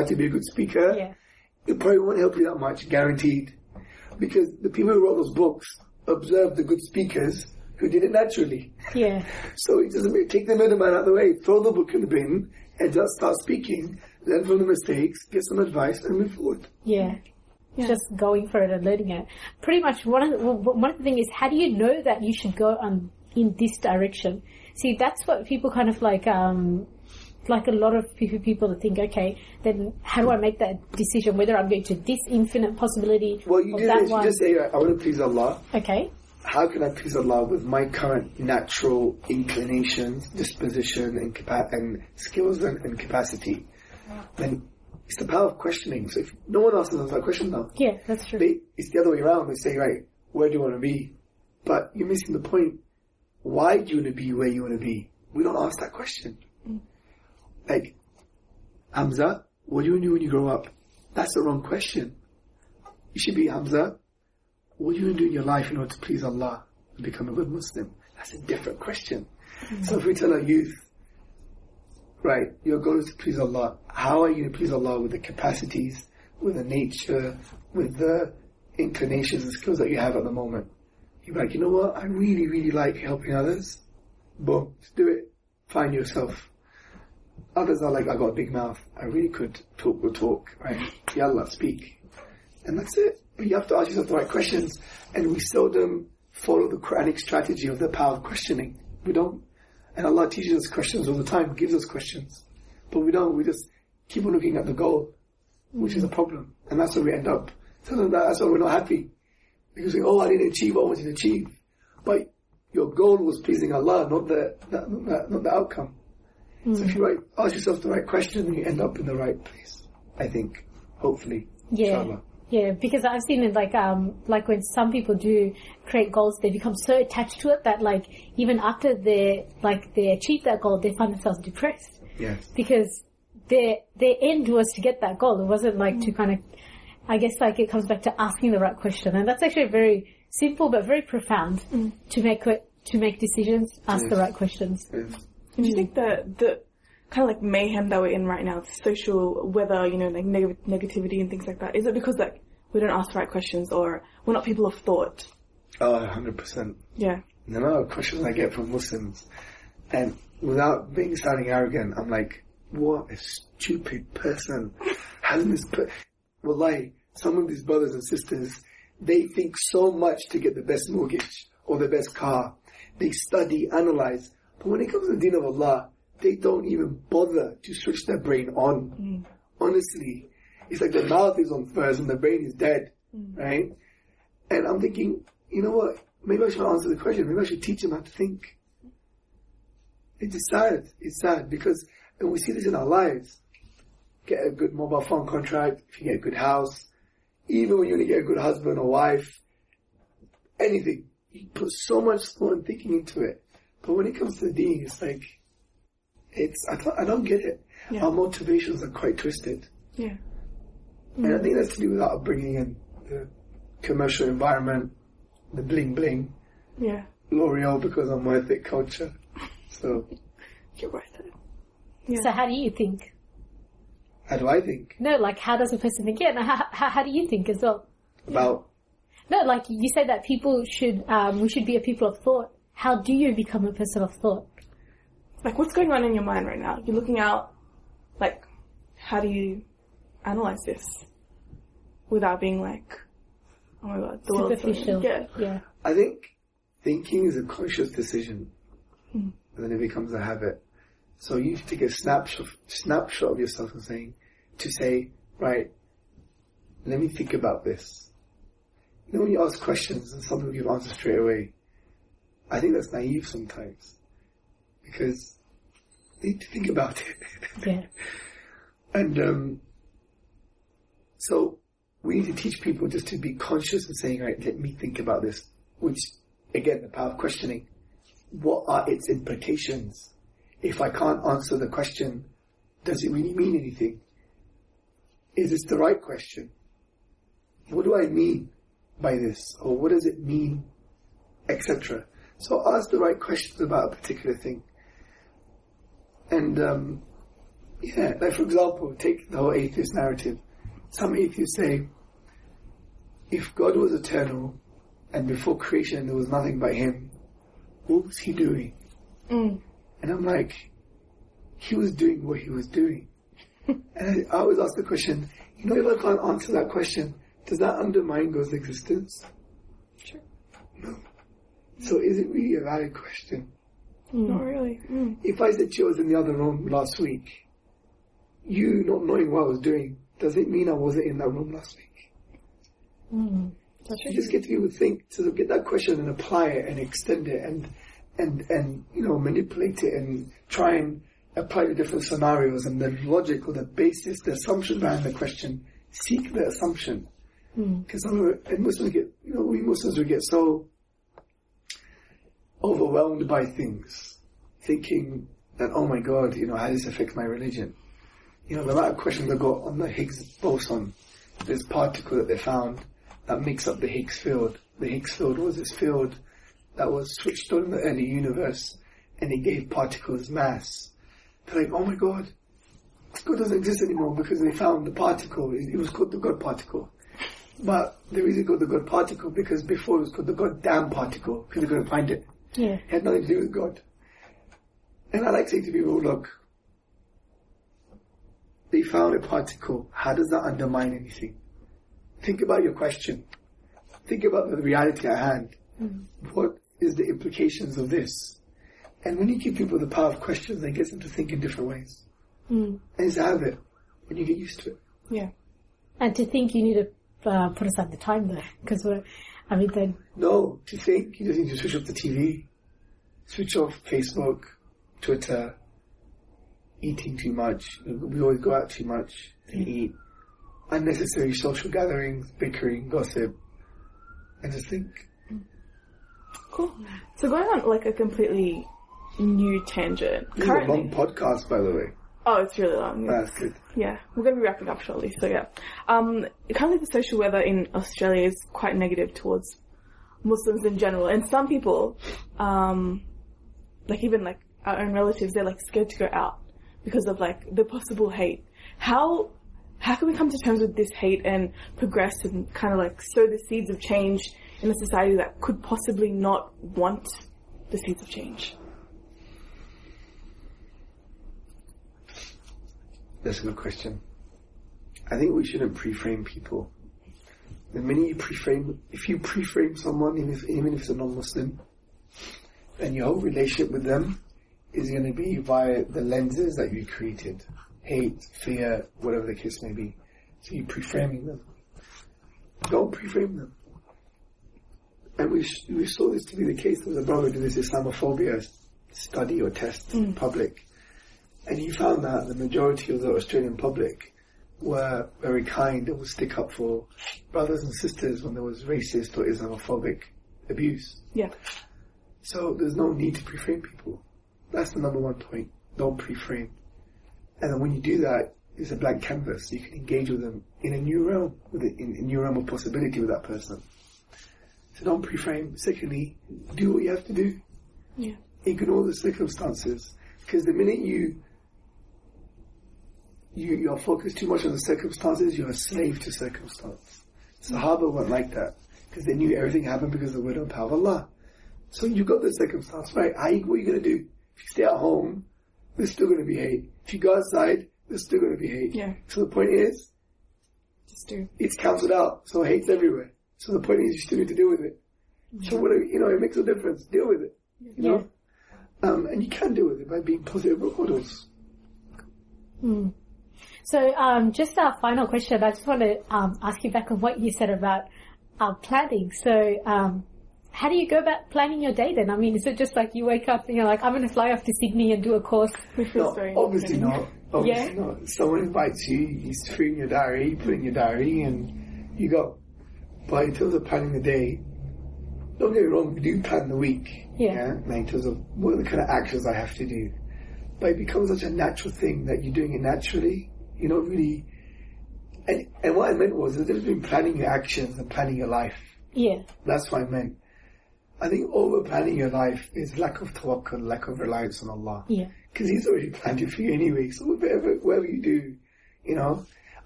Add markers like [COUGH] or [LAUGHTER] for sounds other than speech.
how to be a good speaker, Yeah. it probably won't help you that much, guaranteed. Because the people who wrote those books observed the good speakers who did it naturally. Yeah. [LAUGHS] So it doesn't make, take the middleman out of the way, throw the book in the bin, and just start speaking, learn from the mistakes, get some advice, and move forward. Yeah. Just going for it and learning it. Pretty much one of the, well, one of the things is how do you know that you should go on in this direction? See, that's what people kind of like, um, like a lot of people, people think, okay, then how do I make that decision whether I'm going to this infinite possibility Well, you or do that this, you just say, I want to please Allah. okay. How can I please Allah with my current natural inclinations, disposition, and, capa- and skills and, and capacity? Then it's the power of questioning. So if no one asks us that question now, Yeah, that's true. they, it's the other way around. They say, right, where do you want to be? But you're missing the point. Why do you want to be where you want to be? We don't ask that question. Mm. Like, Hamza, what do you want to do when you grow up? That's the wrong question. You should be Hamza. What do you want to do in your life in order to please Allah and become a good Muslim? That's a different question. Hmm. So if we tell our youth, right, your goal is to please Allah, how are you going to please Allah with the capacities, with the nature, with the inclinations and skills that you have at the moment? You're like, you know what? I really, really like helping others. Boom, just do it. Find yourself. Others are like, I've got a big mouth. I really could talk the talk, right? Yallah, speak. And that's it. But you have to ask yourself the right questions. And we seldom follow the Quranic strategy of the power of questioning. We don't. And Allah teaches us questions all the time, gives us questions. But we don't. We just keep on looking at the goal, which is a problem. And that's where we end up. So that- that's why we're not happy. Because we, oh, I didn't achieve what I wanted to achieve. But your goal was pleasing Allah, not the, not, not, not the outcome. Mm-hmm. So if you right, ask yourself the right question, then you end up in the right place. I think. Hopefully. Yeah. Inshallah. Yeah, because I've seen it like um like when some people do create goals, they become so attached to it that like even after they like they achieve that goal, they find themselves depressed Yes. because their their end was to get that goal. It wasn't like to mm-hmm. kind of, I guess like it comes back to asking the right question, and that's actually very simple but very profound mm. to make to make decisions, ask the right questions. yes. Do you think that the kind of like mayhem that we're in right now, the social weather, you know, like neg- negativity and things like that, is it because like we don't ask the right questions or we're not people of thought? Oh, 100%. Yeah. The amount of questions I get from Muslims, and without being sounding arrogant, I'm like, what a stupid person. Hasn't this per- Wallahi, some of these brothers and sisters, they think so much to get the best mortgage or the best car. They study, analyze. But when it comes to the deen of Allah, they don't even bother to switch their brain on. Mm. Honestly. It's like the mouth is on first and the brain is dead. Mm. Right? And I'm thinking, you know what? Maybe I should answer the question. Maybe I should teach them how to think. It's sad. It's sad because, and we see this in our lives. Get a good mobile phone contract, if you get a good house, even when you only get a good husband or wife, anything. You put so much thought and thinking into it. But when it comes to the deen, it's like, it's, I don't, I don't get it. Yeah. Our motivations are quite twisted. Yeah. And I think that's to do with our upbringing and the commercial environment, the bling bling, Yeah. L'Oreal because I'm worth it culture. So, You're right. Yeah. So how do you think? how do I think No, like how does a person think? Yeah, no, how, how, how do you think as well? about No, like you say that people should, um, we should be a people of thought. How do you become a person of thought? Like what's going on in your mind right now? You're looking out, like, how do you analyze this without being like, oh my god, the world's Superficial. Yeah. Yeah. I think thinking is a conscious decision, hmm. and then it becomes a habit. So you need to take a snapshot, snapshot of yourself and saying, to say, right, let me think about this. You know when you ask questions and someone will give answers straight away, I think that's naive sometimes, because they need to think about it. Yeah. [LAUGHS] And um, so we need to teach people just to be conscious and saying, right, let me think about this. Which, again, the power of questioning. What are its implications? If I can't answer the question, does it really mean anything? Is this the right question? What do I mean by this? Or what does it mean? Etc. So ask the right questions about a particular thing. And um, Yeah, like for example, take the whole atheist narrative. Some atheists say, if God was eternal and before creation there was nothing but Him, what was He doing? Mm. And I'm like, He was doing what He was doing. [LAUGHS] and I, I always ask the question, you know, if I can't answer that question, does that undermine God's existence? Sure. No. So is it really a valid question? Not really. Mm. If I said you was in the other room last week, you not knowing what I was doing, does it mean I wasn't in that room last week? Mm. You just get to think, to get that question and apply it and extend it and, and, and, you know, manipulate it and try and apply the different scenarios and the logic or the basis, the assumption behind the question. Seek the assumption. Because some of it, and Muslims get, you know, we Muslims we get so overwhelmed by things, thinking that, oh my God, you know, how does this affect my religion? You know, the amount of questions I got on the Higgs boson, this particle that they found that makes up the Higgs field. The Higgs field was this field that was switched on in the early universe and it gave particles mass. They're like, oh my God, God doesn't exist anymore because they found the particle. It, was called the God particle. But the reason called the God particle because before it was called the God damn particle because they couldn't find it. Yeah. It had nothing to do with God. And I like saying to people, look, they found a particle. How does that undermine anything? Think about your question. Think about the reality at hand. What is the implications of this? And when you give people the power of questions, they get them to think in different ways. Mm. And it's a habit when you get used to it. Yeah. And to think you need to uh, put aside the time there, because we're, I mean, then No, to think, you just need to switch off the TV, switch off Facebook, Twitter, eating too much. We always go out too much to mm. eat. Unnecessary social gatherings, bickering, gossip. And just think, Cool. So going on like a completely new tangent. this is a long podcast, by the way. Oh, it's really long. yeah. That's good. Yeah, we're going to be wrapping up shortly. So yeah, um, currently the social weather in Australia is quite negative towards Muslims in general, and some people, um, like even like our own relatives, they're like scared to go out because of like the possible hate. How how can we come to terms with this hate and progress and kind of like sow the seeds of change in a society that could possibly not want the seeds of change? That's a good question. I think we shouldn't pre-frame people. The minute you pre-frame, if you pre-frame someone, even if, even if it's a non-Muslim, then your whole relationship with them is going to be via the lenses that you created. Hate, fear, whatever the case may be. So you're pre-framing them. Don't pre-frame them. And we, we saw this to be the case. There was a brother doing this Islamophobia study or test in mm. public. And he found that the majority of the Australian public were very kind and would stick up for brothers and sisters when there was racist or Islamophobic abuse. Yeah. So there's no need to pre-frame people. That's the number one point. Don't pre-frame. And then when you do that, it's a blank canvas. You can engage with them in a new realm, with it, in a new realm of possibility with that person. So don't pre-frame. Secondly, do what you have to do. Yeah. Ignore the circumstances. Because the minute you you you are focused too much on the circumstances, you're a slave to circumstance. Sahaba weren't like that because they knew everything happened because of the will and power of Allah. So you got the circumstance right. What are you going to do? If you stay at home, there's still going to be hate. If you go outside, there's still going to be hate. Yeah. So the point is, Just do. it's cancelled out. So hate's everywhere. So the point is, you still need to deal with it. So what do- you know, it makes a difference. Deal with it. You know, um, and you can deal with it by being positive role models. So, um, just our final question. I just want to um, ask you back on what you said about uh, planning. So, um, how do you go about planning your day then? I mean, is it just like you wake up and you're like, I'm going to fly off to Sydney and do a course? No, obviously not. Obviously Yeah. not. Someone invites you, you throw in your diary, you put in your diary, and you go. But in terms of planning the day, don't get me wrong, we do plan the week. Yeah. Like in terms of what are the kind of actions I have to do. But it becomes such a natural thing that you're doing it naturally. You're not really. And, and what I meant was that the difference between planning your actions and planning your life. Yeah. That's what I meant. I think over planning your life is lack of tawakkul, lack of reliance on Allah. Yeah. Because he's already planned it for you anyway. So whatever, whatever you do, you know,